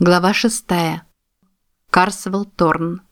Глава 6. Карсвелл Торн.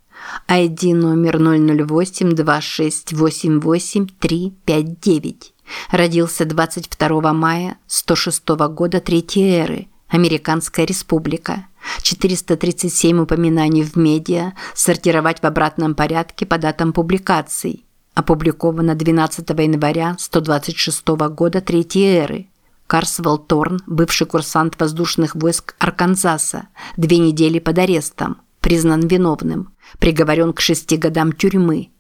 ID номер 00826888359. Родился 22 мая 106 года Третьей эры. Американская республика. 437 упоминаний в медиа, сортировать в обратном порядке по датам публикаций. Опубликовано 12 января 126 года Третьей эры. Карсвелл Торн, бывший курсант воздушных войск Арканзаса, две недели под арестом, признан виновным, приговорен к шести годам тюрьмы.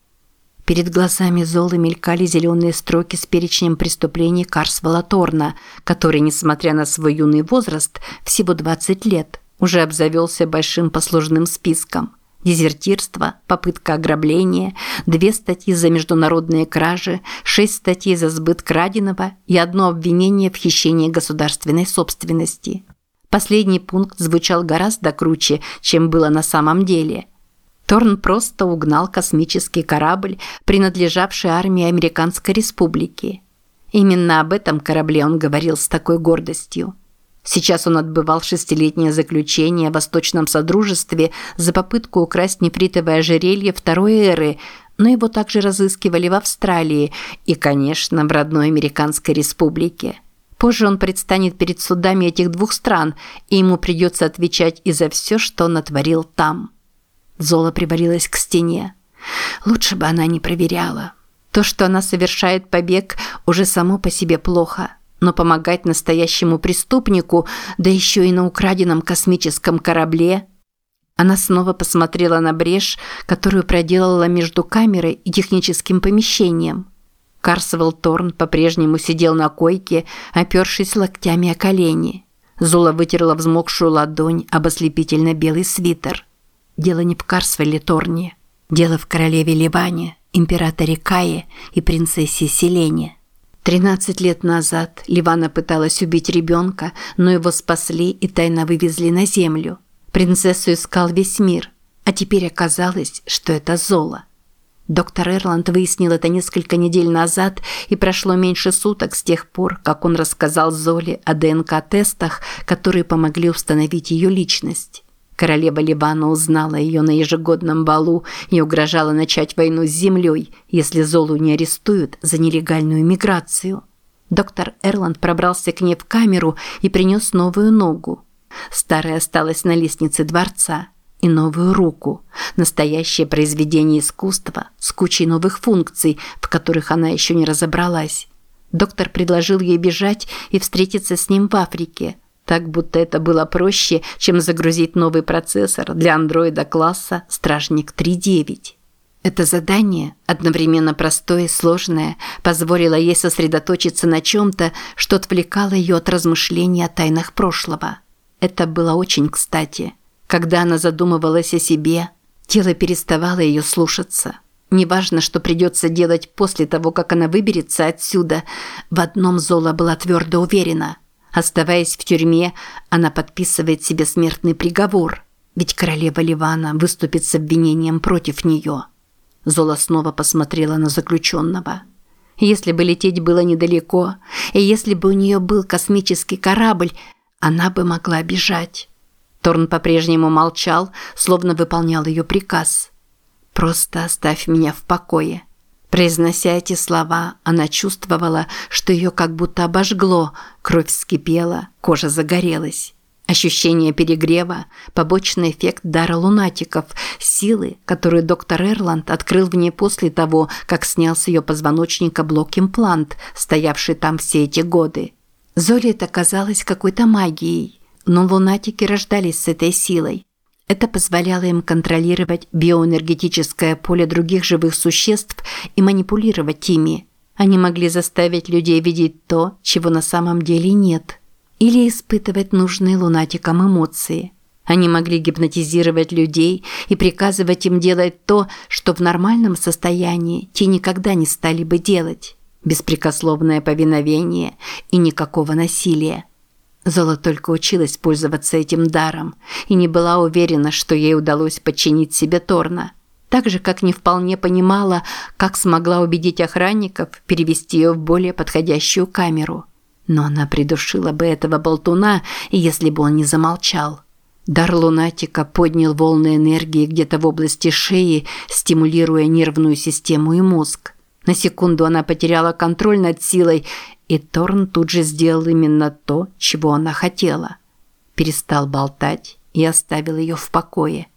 Перед глазами Золы мелькали зеленые строки с перечнем преступлений Карсвелла Торна, который, несмотря на свой юный возраст, всего 20 лет, уже обзавелся большим послужным списком – дезертирство, попытка ограбления, две статьи за международные кражи, шесть статей за сбыт краденого и одно обвинение в хищении государственной собственности. Последний пункт звучал гораздо круче, чем было на самом деле. Торн просто угнал космический корабль, принадлежавший армии Американской Республики. Именно об этом корабле он говорил с такой гордостью. Сейчас он отбывал шестилетнее заключение в Восточном Содружестве за попытку украсть нефритовое ожерелье второй эры, но его также разыскивали в Австралии и, конечно, в родной Американской Республике. Позже он предстанет перед судами этих двух стран, и ему придется отвечать и за все, что он натворил там. Зола привалилась к стене. Лучше бы она не проверяла. То, что она совершает побег, уже само по себе плохо – но помогать настоящему преступнику, да еще и на украденном космическом корабле... Она снова посмотрела на брешь, которую проделала между камерой и техническим помещением. Карсвелл Торн по-прежнему сидел на койке, опершись локтями о колени. Зула вытерла взмокшую ладонь об ослепительно-белый свитер. Дело не в Карсвелле Торне. Дело в королеве Ливане, императоре Кае и принцессе Селене. Тринадцать лет назад Ливана пыталась убить ребенка, но его спасли и тайно вывезли на землю. Принцессу искал весь мир, а теперь оказалось, что это Зола. Доктор Эрланд выяснил это несколько недель назад, и прошло меньше суток с тех пор, как он рассказал Золе о ДНК-тестах, которые помогли установить ее личность. Королева Ливана узнала ее на ежегодном балу и угрожала начать войну с землей, если Золу не арестуют за нелегальную миграцию. Доктор Эрланд пробрался к ней в камеру и принес новую ногу. Старая осталась на лестнице дворца. И новую руку. Настоящее произведение искусства с кучей новых функций, в которых она еще не разобралась. Доктор предложил ей бежать и встретиться с ним в Африке – так будто это было проще, чем загрузить новый процессор для андроида класса «Стражник 3.9». Это задание, одновременно простое и сложное, позволило ей сосредоточиться на чем-то, что отвлекало ее от размышлений о тайнах прошлого. Это было очень кстати. Когда она задумывалась о себе, тело переставало ее слушаться. Неважно, что придется делать после того, как она выберется отсюда, в одном Зола была твердо уверена – Оставаясь в тюрьме, она подписывает себе смертный приговор, ведь королева Ливана выступит с обвинением против нее. Зола снова посмотрела на заключенного. Если бы лететь было недалеко, и если бы у нее был космический корабль, она бы могла бежать. Торн по-прежнему молчал, словно выполнял ее приказ. «Просто оставь меня в покое», Произнося эти слова, она чувствовала, что ее как будто обожгло, кровь вскипела, кожа загорелась. Ощущение перегрева – побочный эффект дара лунатиков, силы, которую доктор Эрланд открыл в ней после того, как снял с ее позвоночника блок-имплант, стоявший там все эти годы. Золе это казалось какой-то магией, но лунатики рождались с этой силой. Это позволяло им контролировать биоэнергетическое поле других живых существ и манипулировать ими. Они могли заставить людей видеть то, чего на самом деле нет. Или испытывать нужные лунатикам эмоции. Они могли гипнотизировать людей и приказывать им делать то, что в нормальном состоянии те никогда не стали бы делать. Беспрекословное повиновение и никакого насилия. Зола только училась пользоваться этим даром и не была уверена, что ей удалось подчинить себе Торна. Так же, как не вполне понимала, как смогла убедить охранников перевести ее в более подходящую камеру. Но она придушила бы этого болтуна, если бы он не замолчал. Дар лунатика поднял волны энергии где-то в области шеи, стимулируя нервную систему и мозг. На секунду она потеряла контроль над силой, и Торн тут же сделал именно то, чего она хотела. Перестал болтать и оставил ее в покое.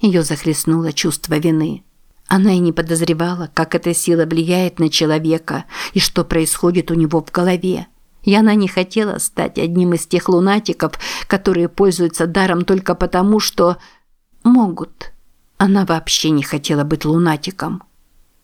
Ее захлестнуло чувство вины. Она и не подозревала, как эта сила влияет на человека и что происходит у него в голове. И она не хотела стать одним из тех лунатиков, которые пользуются даром только потому, что могут. Она вообще не хотела быть лунатиком.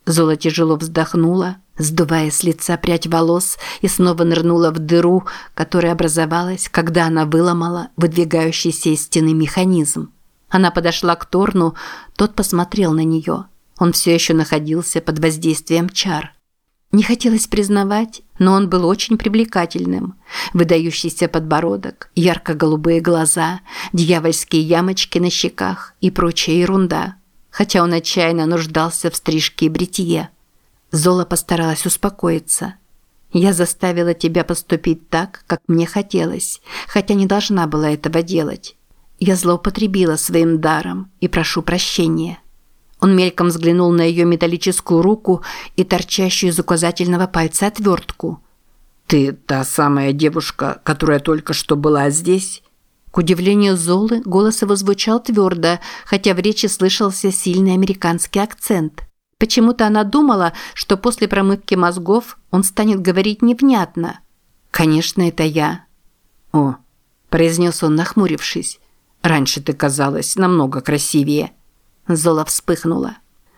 Зола тяжело вздохнула, сдувая с лица прядь волос и снова нырнула в дыру, которая образовалась, когда она выломала выдвигающийся из стены механизм. Она подошла к Торну, тот посмотрел на нее. Он все еще находился под воздействием чар. Не хотелось признавать, но он был очень привлекательным. Выдающийся подбородок, ярко-голубые глаза, дьявольские ямочки на щеках и прочая ерунда. Хотя он отчаянно нуждался в стрижке и бритье. Зола постаралась успокоиться. «Я заставила тебя поступить так, как мне хотелось, хотя не должна была этого делать. Я злоупотребила своим даром и прошу прощения». Он мельком взглянул на ее металлическую руку и торчащую из указательного пальца отвертку. «Ты та самая девушка, которая только что была здесь?» К удивлению Золы, голос его звучал твердо, хотя в речи слышался сильный американский акцент. Почему-то она думала, что после промывки мозгов он станет говорить невнятно. «Конечно, это я». «О», – произнес он, нахмурившись. «Раньше ты казалась намного красивее». Зола вспыхнула.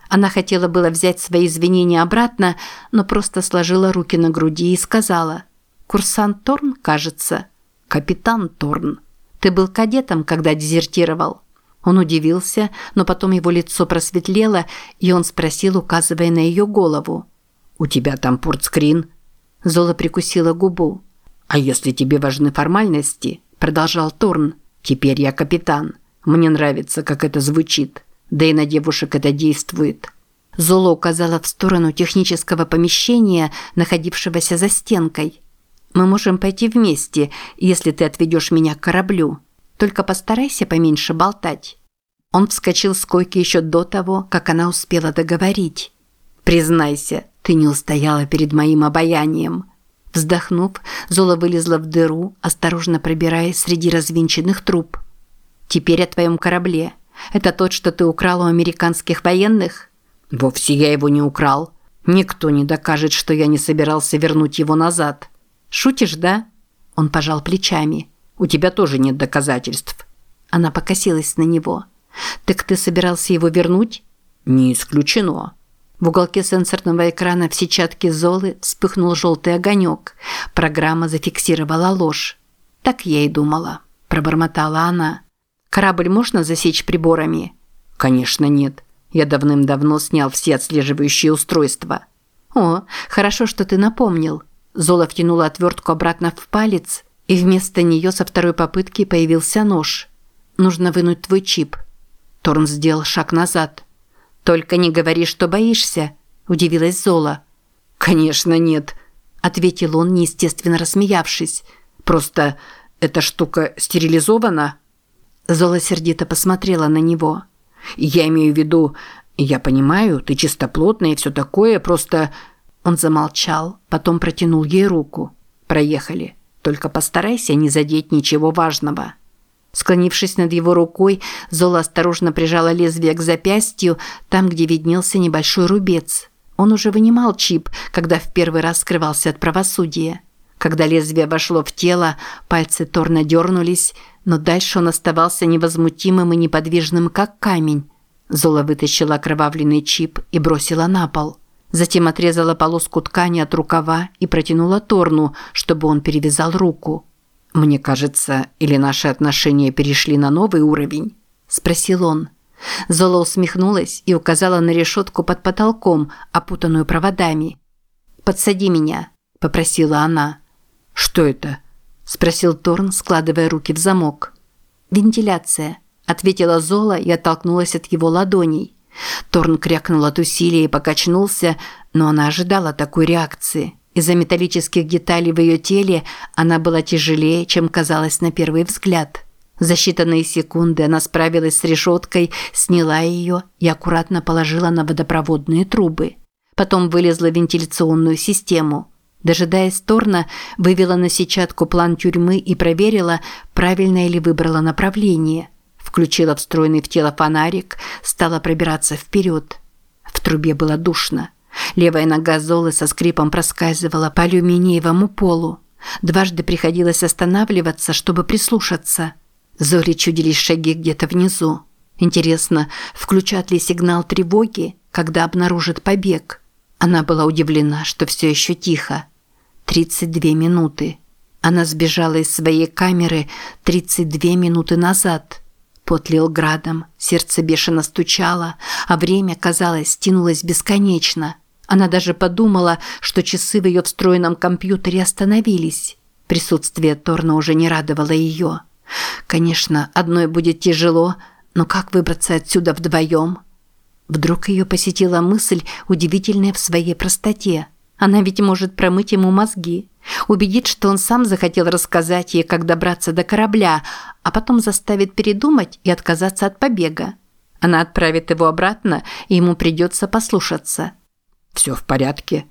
Она хотела было взять свои извинения обратно, но просто сложила руки на груди и сказала. «Курсант Торн, кажется?» «Капитан Торн. Ты был кадетом, когда дезертировал?» Он удивился, но потом его лицо просветлело, и он спросил, указывая на ее голову. «У тебя там портскрин?» Зола прикусила губу. «А если тебе важны формальности?» Продолжал Торн. «Теперь я капитан. Мне нравится, как это звучит. Да и на девушек это действует. Зола указала в сторону технического помещения, находившегося за стенкой. «Мы можем пойти вместе, если ты отведешь меня к кораблю. Только постарайся поменьше болтать». Он вскочил с койки еще до того, как она успела договорить. «Признайся, ты не устояла перед моим обаянием». Вздохнув, Зола вылезла в дыру, осторожно пробираясь среди развинченных труб. «Теперь о твоем корабле». Это тот, что ты украл у американских военных? Вовсе я его не украл. Никто не докажет, что я не собирался вернуть его назад. Шутишь, да? Он пожал плечами. У тебя тоже нет доказательств. Она покосилась на него. Так ты собирался его вернуть? Не исключено. В уголке сенсорного экрана в сетчатке Золы вспыхнул желтый огонек. Программа зафиксировала ложь. Так я и думала, пробормотала она. Корабль можно засечь приборами? Конечно, нет. Я давным-давно снял все отслеживающие устройства. О, хорошо, что ты напомнил. Зола втянула отвертку обратно в палец, и вместо нее со второй попытки появился нож. Нужно вынуть твой чип. Торн сделал шаг назад. Только не говори, что боишься, удивилась Зола. Конечно, нет, ответил он, неестественно рассмеявшись. Просто эта штука стерилизована. Зола сердито посмотрела на него. «Я имею в виду... Я понимаю, ты чистоплотная и все такое, просто...» Он замолчал, потом протянул ей руку. «Проехали. Только постарайся не задеть ничего важного». Склонившись над его рукой, Зола осторожно прижала лезвие к запястью, там, где виднелся небольшой рубец. Он уже вынимал чип, когда в первый раз скрывался от правосудия. Когда лезвие вошло в тело, пальцы Торна дернулись, но дальше он оставался невозмутимым и неподвижным, как камень. Зола вытащила окровавленный чип и бросила на пол. Затем отрезала полоску ткани от рукава и протянула Торну, чтобы он перевязал руку. «Мне кажется, или наши отношения перешли на новый уровень?» – спросил он. Зола усмехнулась и указала на решетку под потолком, опутанную проводами. «Подсади меня», – попросила она. «Что это?» – спросил Торн, складывая руки в замок. «Вентиляция», – ответила Зола и оттолкнулась от его ладоней. Торн крякнул от усилия и покачнулся, но она ожидала такой реакции. Из-за металлических деталей в ее теле она была тяжелее, чем казалось на первый взгляд. За считанные секунды она справилась с решеткой, сняла ее и аккуратно положила на водопроводные трубы. Потом вылезла в вентиляционную систему. Дожидаясь Торна, вывела на сетчатку план тюрьмы и проверила, правильно ли выбрала направление. Включила встроенный в тело фонарик, стала пробираться вперед. В трубе было душно. Левая нога Золы со скрипом проскальзывала по алюминиевому полу. Дважды приходилось останавливаться, чтобы прислушаться. Зоре чудились шаги где-то внизу. Интересно, включат ли сигнал тревоги, когда обнаружит побег? Она была удивлена, что все еще тихо. 32 минуты. Она сбежала из своей камеры 32 минуты назад. Пот лил градом, сердце бешено стучало, а время, казалось, тянулось бесконечно – она даже подумала, что часы в ее встроенном компьютере остановились. Присутствие Торна уже не радовало ее. Конечно, одной будет тяжело, но как выбраться отсюда вдвоем? Вдруг ее посетила мысль, удивительная в своей простоте. Она ведь может промыть ему мозги, убедить, что он сам захотел рассказать ей, как добраться до корабля, а потом заставит передумать и отказаться от побега. Она отправит его обратно, и ему придется послушаться. Все в порядке?»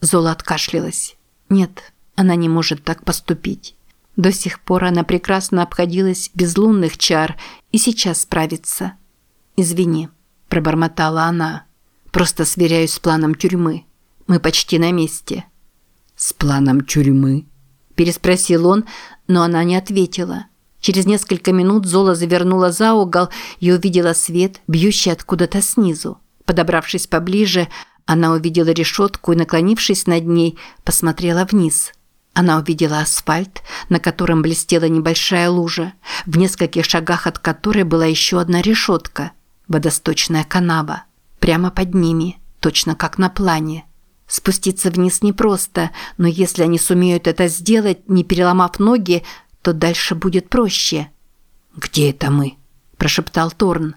Зола откашлялась. «Нет, она не может так поступить. До сих пор она прекрасно обходилась без лунных чар и сейчас справится. Извини», – пробормотала она. «Просто сверяюсь с планом тюрьмы. Мы почти на месте». «С планом тюрьмы?» – переспросил он, но она не ответила. Через несколько минут Зола завернула за угол и увидела свет, бьющий откуда-то снизу. Подобравшись поближе, она увидела решетку и, наклонившись над ней, посмотрела вниз. Она увидела асфальт, на котором блестела небольшая лужа, в нескольких шагах от которой была еще одна решетка – водосточная канава. Прямо под ними, точно как на плане. Спуститься вниз непросто, но если они сумеют это сделать, не переломав ноги, то дальше будет проще. «Где это мы?» – прошептал Торн.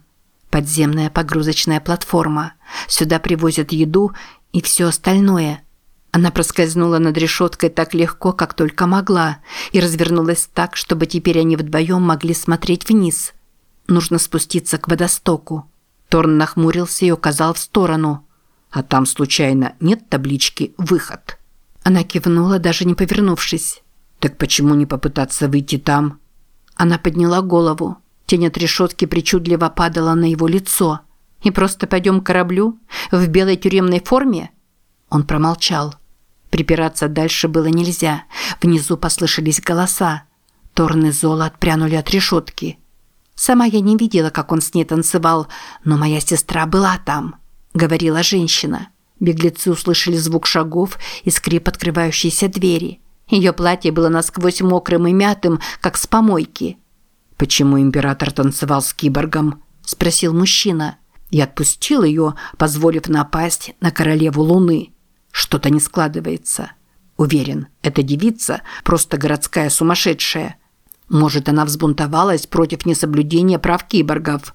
Подземная погрузочная платформа. Сюда привозят еду и все остальное. Она проскользнула над решеткой так легко, как только могла, и развернулась так, чтобы теперь они вдвоем могли смотреть вниз. Нужно спуститься к водостоку. Торн нахмурился и указал в сторону. «А там, случайно, нет таблички «Выход»?» Она кивнула, даже не повернувшись. «Так почему не попытаться выйти там?» Она подняла голову. Тень от решетки причудливо падала на его лицо. «И просто пойдем к кораблю? В белой тюремной форме?» Он промолчал. Припираться дальше было нельзя. Внизу послышались голоса. Торн и Зола отпрянули от решетки. «Сама я не видела, как он с ней танцевал, но моя сестра была там», – говорила женщина. Беглецы услышали звук шагов и скрип открывающейся двери. Ее платье было насквозь мокрым и мятым, как с помойки – «Почему император танцевал с киборгом?» – спросил мужчина. «И отпустил ее, позволив напасть на королеву Луны. Что-то не складывается. Уверен, эта девица – просто городская сумасшедшая. Может, она взбунтовалась против несоблюдения прав киборгов».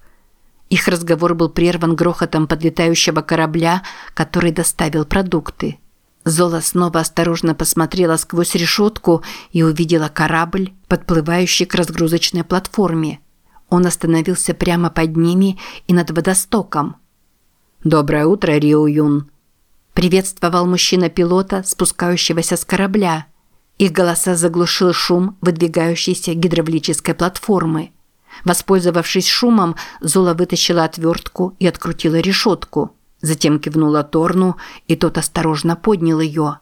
Их разговор был прерван грохотом подлетающего корабля, который доставил продукты. Зола снова осторожно посмотрела сквозь решетку и увидела корабль, подплывающий к разгрузочной платформе. Он остановился прямо под ними и над водостоком. «Доброе утро, Рио Юн!» Приветствовал мужчина-пилота, спускающегося с корабля. Их голоса заглушил шум выдвигающейся гидравлической платформы. Воспользовавшись шумом, Зола вытащила отвертку и открутила решетку – Затем кивнула Торну, и тот осторожно поднял ее.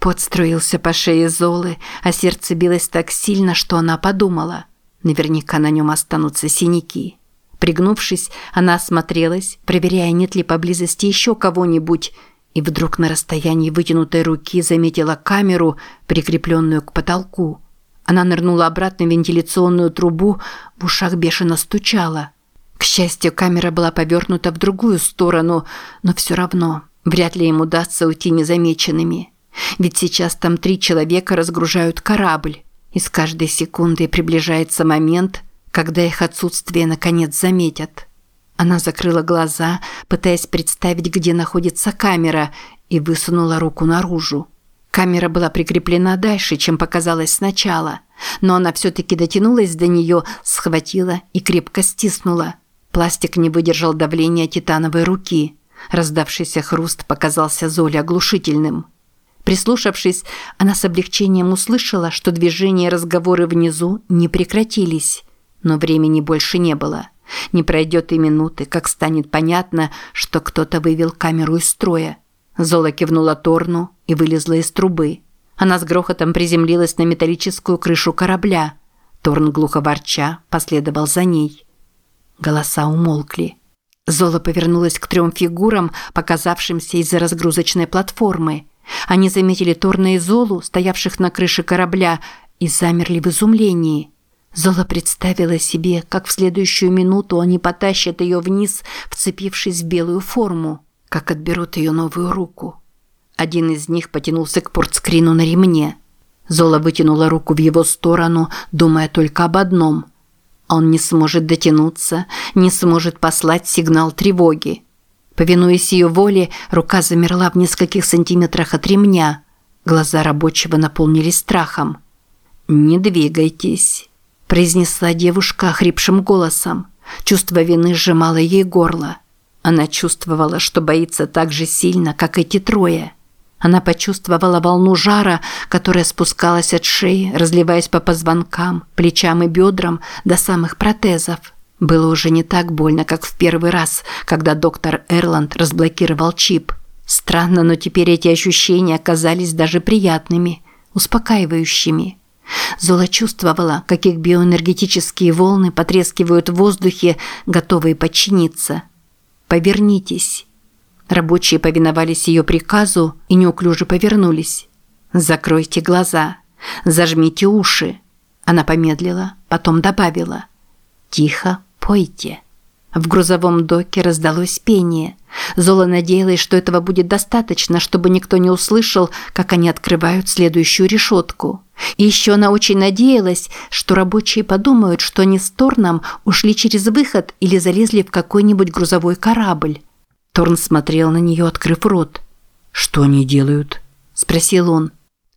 Пот струился по шее Золы, а сердце билось так сильно, что она подумала. Наверняка на нем останутся синяки. Пригнувшись, она осмотрелась, проверяя, нет ли поблизости еще кого-нибудь, и вдруг на расстоянии вытянутой руки заметила камеру, прикрепленную к потолку. Она нырнула обратно в вентиляционную трубу, в ушах бешено стучала – к счастью, камера была повернута в другую сторону, но все равно вряд ли им удастся уйти незамеченными. Ведь сейчас там три человека разгружают корабль, и с каждой секундой приближается момент, когда их отсутствие наконец заметят. Она закрыла глаза, пытаясь представить, где находится камера, и высунула руку наружу. Камера была прикреплена дальше, чем показалось сначала, но она все-таки дотянулась до нее, схватила и крепко стиснула. Пластик не выдержал давления титановой руки. Раздавшийся хруст показался Золе оглушительным. Прислушавшись, она с облегчением услышала, что движения и разговоры внизу не прекратились. Но времени больше не было. Не пройдет и минуты, как станет понятно, что кто-то вывел камеру из строя. Зола кивнула Торну и вылезла из трубы. Она с грохотом приземлилась на металлическую крышу корабля. Торн, глухо ворча, последовал за ней. Голоса умолкли. Зола повернулась к трем фигурам, показавшимся из-за разгрузочной платформы. Они заметили Торна и Золу, стоявших на крыше корабля, и замерли в изумлении. Зола представила себе, как в следующую минуту они потащат ее вниз, вцепившись в белую форму, как отберут ее новую руку. Один из них потянулся к портскрину на ремне. Зола вытянула руку в его сторону, думая только об одном – он не сможет дотянуться, не сможет послать сигнал тревоги. Повинуясь ее воле, рука замерла в нескольких сантиметрах от ремня. Глаза рабочего наполнились страхом. «Не двигайтесь», – произнесла девушка хрипшим голосом. Чувство вины сжимало ей горло. Она чувствовала, что боится так же сильно, как эти трое – она почувствовала волну жара, которая спускалась от шеи, разливаясь по позвонкам, плечам и бедрам до самых протезов. Было уже не так больно, как в первый раз, когда доктор Эрланд разблокировал чип. Странно, но теперь эти ощущения оказались даже приятными, успокаивающими. Зола чувствовала, как их биоэнергетические волны потрескивают в воздухе, готовые подчиниться. «Повернитесь». Рабочие повиновались ее приказу и неуклюже повернулись. «Закройте глаза. Зажмите уши». Она помедлила, потом добавила. «Тихо пойте». В грузовом доке раздалось пение. Зола надеялась, что этого будет достаточно, чтобы никто не услышал, как они открывают следующую решетку. И еще она очень надеялась, что рабочие подумают, что они с Торном ушли через выход или залезли в какой-нибудь грузовой корабль. Торн смотрел на нее, открыв рот. «Что они делают?» – спросил он.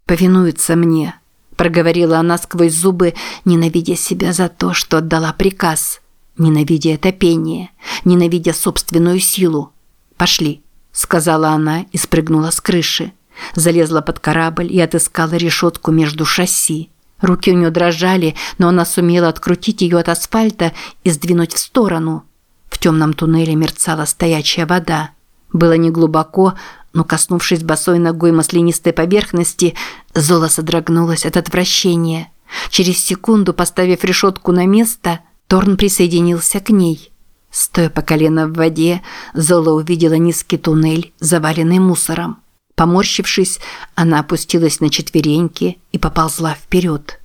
«Повинуются мне», – проговорила она сквозь зубы, ненавидя себя за то, что отдала приказ. Ненавидя это пение, ненавидя собственную силу. «Пошли», – сказала она и спрыгнула с крыши. Залезла под корабль и отыскала решетку между шасси. Руки у нее дрожали, но она сумела открутить ее от асфальта и сдвинуть в сторону – в темном туннеле мерцала стоячая вода. Было неглубоко, но, коснувшись босой ногой маслянистой поверхности, Зола содрогнулась от отвращения. Через секунду, поставив решетку на место, Торн присоединился к ней. Стоя по колено в воде, Зола увидела низкий туннель, заваленный мусором. Поморщившись, она опустилась на четвереньки и поползла вперед.